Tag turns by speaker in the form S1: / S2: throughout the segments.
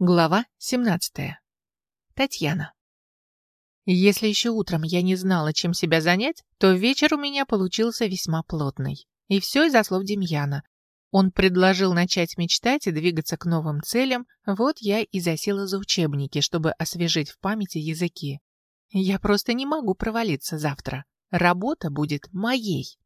S1: Глава 17. Татьяна. Если еще утром я не знала, чем себя занять, то вечер у меня получился весьма плотный. И все из-за слов Демьяна. Он предложил начать мечтать и двигаться к новым целям, вот я и засела за учебники, чтобы освежить в памяти языки. Я просто не могу провалиться завтра. Работа будет моей.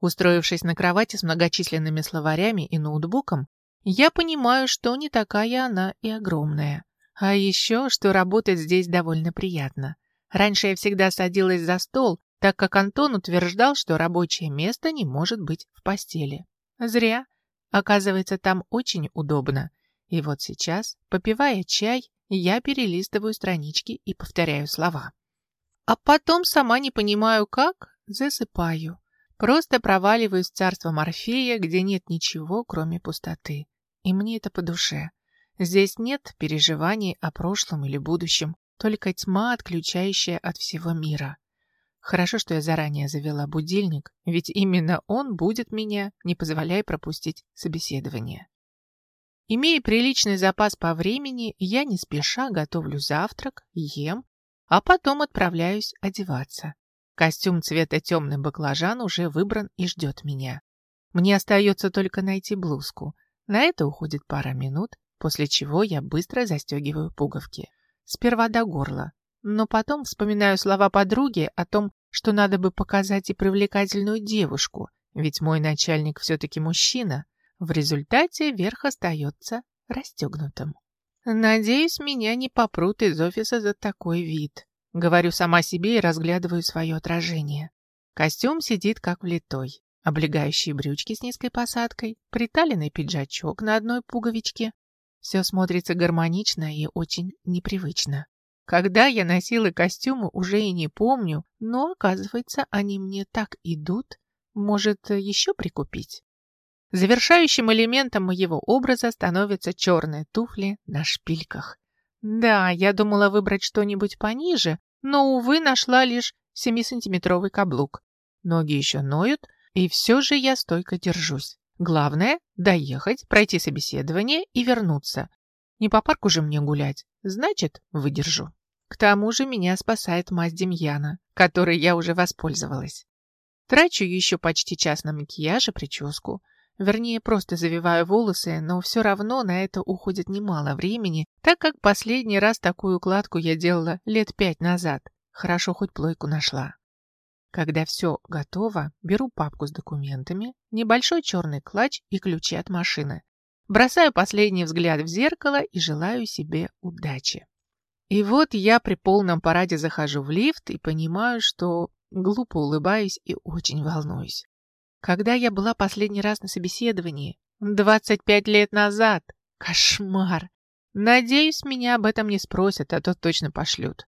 S1: Устроившись на кровати с многочисленными словарями и ноутбуком, я понимаю, что не такая она и огромная. А еще, что работать здесь довольно приятно. Раньше я всегда садилась за стол, так как Антон утверждал, что рабочее место не может быть в постели. Зря. Оказывается, там очень удобно. И вот сейчас, попивая чай, я перелистываю странички и повторяю слова. А потом, сама не понимаю как, засыпаю. Просто проваливаюсь в царство Морфея, где нет ничего, кроме пустоты. И мне это по душе. Здесь нет переживаний о прошлом или будущем, только тьма, отключающая от всего мира. Хорошо, что я заранее завела будильник, ведь именно он будет меня, не позволяя пропустить собеседование. Имея приличный запас по времени, я не спеша готовлю завтрак, ем, а потом отправляюсь одеваться. Костюм цвета темный баклажан уже выбран и ждет меня. Мне остается только найти блузку. На это уходит пара минут, после чего я быстро застегиваю пуговки. Сперва до горла, но потом вспоминаю слова подруги о том, что надо бы показать и привлекательную девушку, ведь мой начальник все-таки мужчина. В результате верх остается расстегнутым. Надеюсь, меня не попрут из офиса за такой вид. Говорю сама себе и разглядываю свое отражение. Костюм сидит как влитой. Облегающие брючки с низкой посадкой, приталенный пиджачок на одной пуговичке. Все смотрится гармонично и очень непривычно. Когда я носила костюмы, уже и не помню, но, оказывается, они мне так идут. Может, еще прикупить? Завершающим элементом моего образа становятся черные туфли на шпильках. Да, я думала выбрать что-нибудь пониже, но, увы, нашла лишь 7-сантиметровый каблук. Ноги еще ноют, и все же я стойко держусь. Главное – доехать, пройти собеседование и вернуться. Не по парку же мне гулять, значит, выдержу. К тому же меня спасает мазь Демьяна, которой я уже воспользовалась. Трачу еще почти час на макияж и прическу. Вернее, просто завиваю волосы, но все равно на это уходит немало времени, так как последний раз такую укладку я делала лет пять назад. Хорошо хоть плойку нашла. Когда все готово, беру папку с документами, небольшой черный клатч и ключи от машины. Бросаю последний взгляд в зеркало и желаю себе удачи. И вот я при полном параде захожу в лифт и понимаю, что глупо улыбаюсь и очень волнуюсь. Когда я была последний раз на собеседовании? 25 лет назад. Кошмар. Надеюсь, меня об этом не спросят, а то точно пошлют.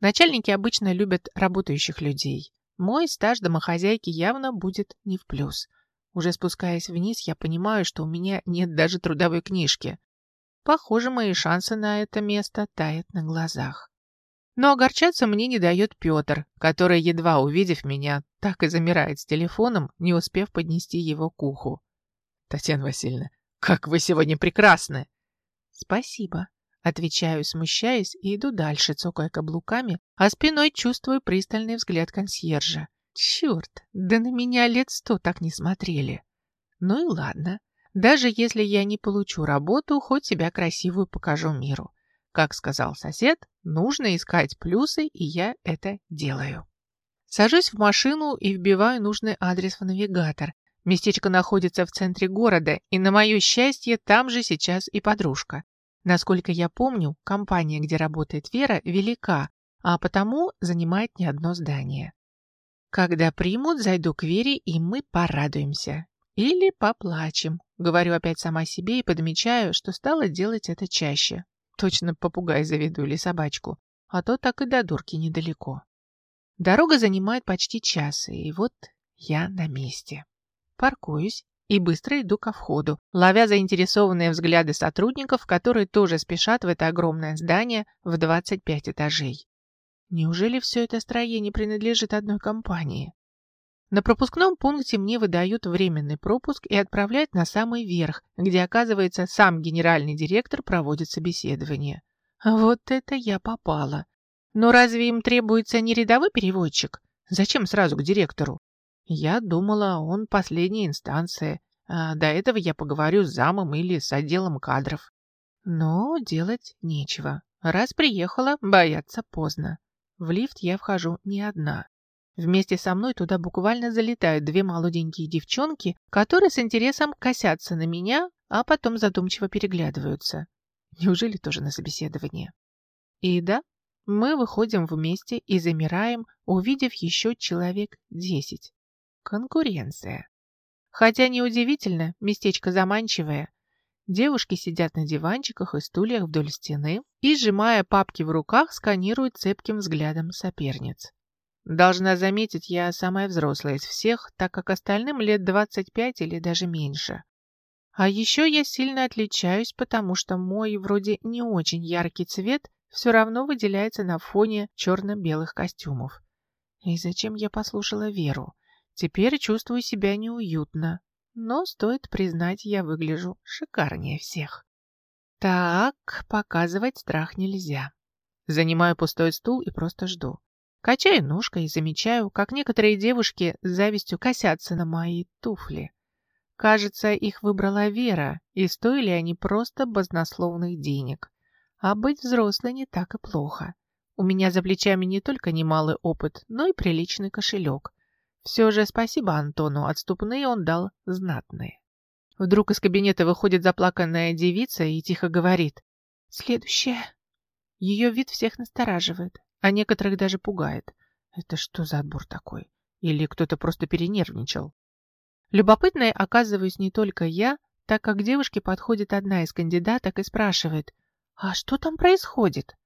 S1: Начальники обычно любят работающих людей. Мой стаж домохозяйки явно будет не в плюс. Уже спускаясь вниз, я понимаю, что у меня нет даже трудовой книжки. Похоже, мои шансы на это место тают на глазах. Но огорчаться мне не дает Петр, который, едва увидев меня, так и замирает с телефоном, не успев поднести его к уху. «Татьяна Васильевна, как вы сегодня прекрасны!» «Спасибо», — отвечаю, смущаясь, и иду дальше, цокая каблуками, а спиной чувствую пристальный взгляд консьержа. «Черт, да на меня лет сто так не смотрели!» «Ну и ладно, даже если я не получу работу, хоть себя красивую покажу миру. Как сказал сосед, нужно искать плюсы, и я это делаю. Сажусь в машину и вбиваю нужный адрес в навигатор. Местечко находится в центре города, и на мое счастье там же сейчас и подружка. Насколько я помню, компания, где работает Вера, велика, а потому занимает не одно здание. Когда примут, зайду к Вере, и мы порадуемся. Или поплачем. Говорю опять сама себе и подмечаю, что стала делать это чаще. Точно попугай заведу или собачку, а то так и до дурки недалеко. Дорога занимает почти час, и вот я на месте. Паркуюсь и быстро иду ко входу, ловя заинтересованные взгляды сотрудников, которые тоже спешат в это огромное здание в 25 этажей. Неужели все это строение принадлежит одной компании? На пропускном пункте мне выдают временный пропуск и отправляют на самый верх, где, оказывается, сам генеральный директор проводит собеседование. Вот это я попала. Но разве им требуется не рядовой переводчик? Зачем сразу к директору? Я думала, он последняя инстанция. А до этого я поговорю с замом или с отделом кадров. Но делать нечего. Раз приехала, бояться поздно. В лифт я вхожу не одна. Вместе со мной туда буквально залетают две молоденькие девчонки, которые с интересом косятся на меня, а потом задумчиво переглядываются. Неужели тоже на собеседование? И да, мы выходим вместе и замираем, увидев еще человек десять. Конкуренция. Хотя неудивительно, местечко заманчивое. Девушки сидят на диванчиках и стульях вдоль стены и, сжимая папки в руках, сканируют цепким взглядом соперниц. Должна заметить, я самая взрослая из всех, так как остальным лет 25 или даже меньше. А еще я сильно отличаюсь, потому что мой вроде не очень яркий цвет все равно выделяется на фоне черно-белых костюмов. И зачем я послушала Веру? Теперь чувствую себя неуютно, но стоит признать, я выгляжу шикарнее всех. Так, показывать страх нельзя. Занимаю пустой стул и просто жду. Качаю ножкой и замечаю, как некоторые девушки с завистью косятся на мои туфли. Кажется, их выбрала Вера, и стоили они просто баснословных денег. А быть взрослой не так и плохо. У меня за плечами не только немалый опыт, но и приличный кошелек. Все же спасибо Антону, отступные он дал знатные. Вдруг из кабинета выходит заплаканная девица и тихо говорит «Следующая». Ее вид всех настораживает а некоторых даже пугает. Это что за отбор такой? Или кто-то просто перенервничал? Любопытной оказываюсь не только я, так как к девушке подходит одна из кандидаток и спрашивает, «А что там происходит?»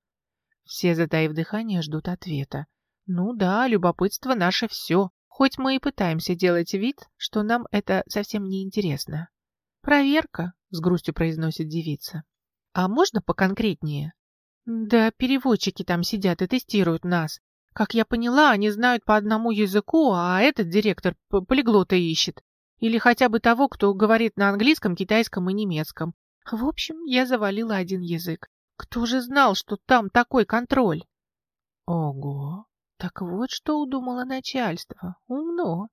S1: Все, затаив дыхание, ждут ответа. Ну да, любопытство наше все, хоть мы и пытаемся делать вид, что нам это совсем не интересно. «Проверка», — с грустью произносит девица. «А можно поконкретнее?» Да, переводчики там сидят и тестируют нас. Как я поняла, они знают по одному языку, а этот директор полиглота ищет. Или хотя бы того, кто говорит на английском, китайском и немецком. В общем, я завалила один язык. Кто же знал, что там такой контроль? Ого, так вот что удумало начальство. Умно.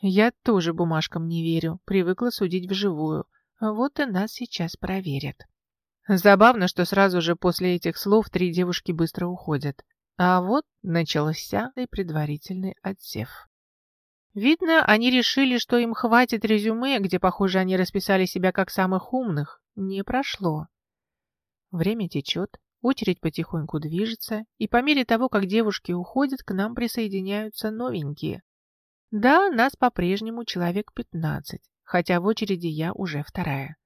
S1: Я тоже бумажкам не верю, привыкла судить вживую. Вот и нас сейчас проверят. Забавно, что сразу же после этих слов три девушки быстро уходят. А вот начался и предварительный отсев. Видно, они решили, что им хватит резюме, где, похоже, они расписали себя как самых умных. Не прошло. Время течет, очередь потихоньку движется, и по мере того, как девушки уходят, к нам присоединяются новенькие. Да, нас по-прежнему человек пятнадцать, хотя в очереди я уже вторая.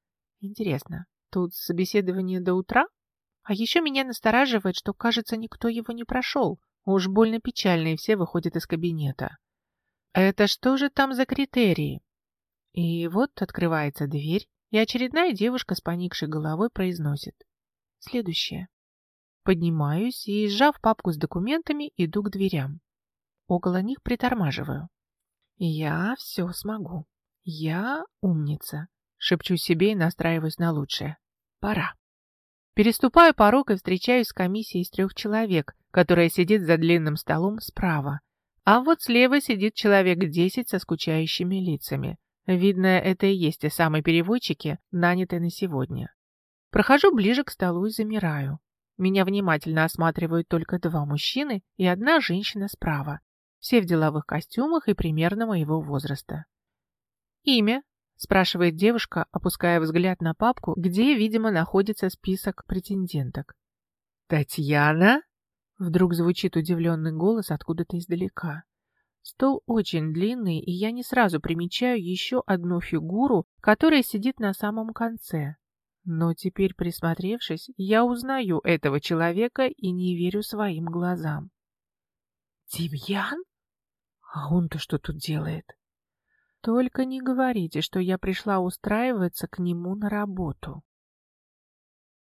S1: Интересно, Тут собеседование до утра? А еще меня настораживает, что, кажется, никто его не прошел. Уж больно печально, и все выходят из кабинета. Это что же там за критерии? И вот открывается дверь, и очередная девушка с поникшей головой произносит. Следующее. Поднимаюсь и, сжав папку с документами, иду к дверям. Около них притормаживаю. Я все смогу. Я умница. Шепчу себе и настраиваюсь на лучшее. Пора. Переступаю порог и встречаюсь с комиссией из трех человек, которая сидит за длинным столом справа. А вот слева сидит человек десять со скучающими лицами. Видно, это и есть те самые переводчики, нанятые на сегодня. Прохожу ближе к столу и замираю. Меня внимательно осматривают только два мужчины и одна женщина справа. Все в деловых костюмах и примерно моего возраста. Имя спрашивает девушка, опуская взгляд на папку, где, видимо, находится список претенденток. «Татьяна?» Вдруг звучит удивленный голос откуда-то издалека. Стол очень длинный, и я не сразу примечаю еще одну фигуру, которая сидит на самом конце. Но теперь, присмотревшись, я узнаю этого человека и не верю своим глазам. «Демьян? А он-то что тут делает?» Только не говорите, что я пришла устраиваться к нему на работу.